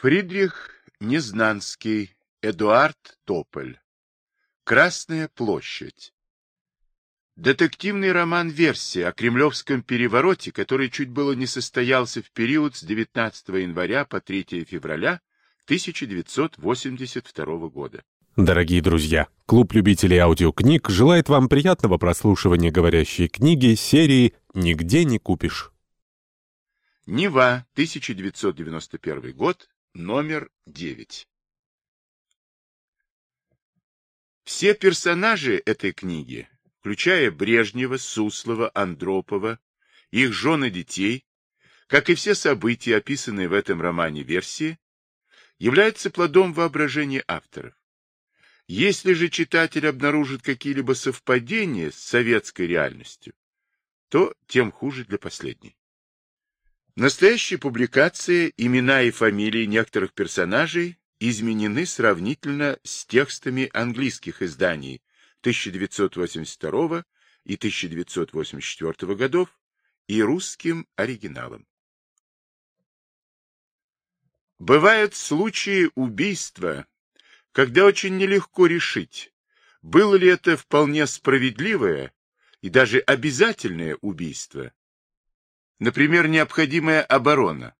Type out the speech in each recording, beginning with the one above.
Фридрих Незнанский, Эдуард Тополь. Красная площадь. Детективный роман-версия о кремлевском перевороте, который чуть было не состоялся в период с 19 января по 3 февраля 1982 года. Дорогие друзья, клуб любителей аудиокниг желает вам приятного прослушивания говорящей книги серии «Нигде не купишь». Нева, 1991 год, номер 9. Все персонажи этой книги, включая Брежнева, Суслова, Андропова, их жены детей, как и все события, описанные в этом романе версии, являются плодом воображения авторов. Если же читатель обнаружит какие-либо совпадения с советской реальностью, то тем хуже для последней. Настоящей публикации имена и фамилии некоторых персонажей изменены сравнительно с текстами английских изданий 1982 и 1984 годов и русским оригиналом. Бывают случаи убийства, когда очень нелегко решить, было ли это вполне справедливое и даже обязательное убийство, например, необходимая оборона,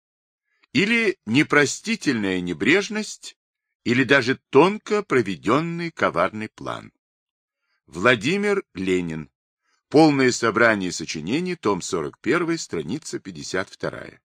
или непростительная небрежность, или даже тонко проведенный коварный план. Владимир Ленин. Полное собрание сочинений, том 41, страница 52.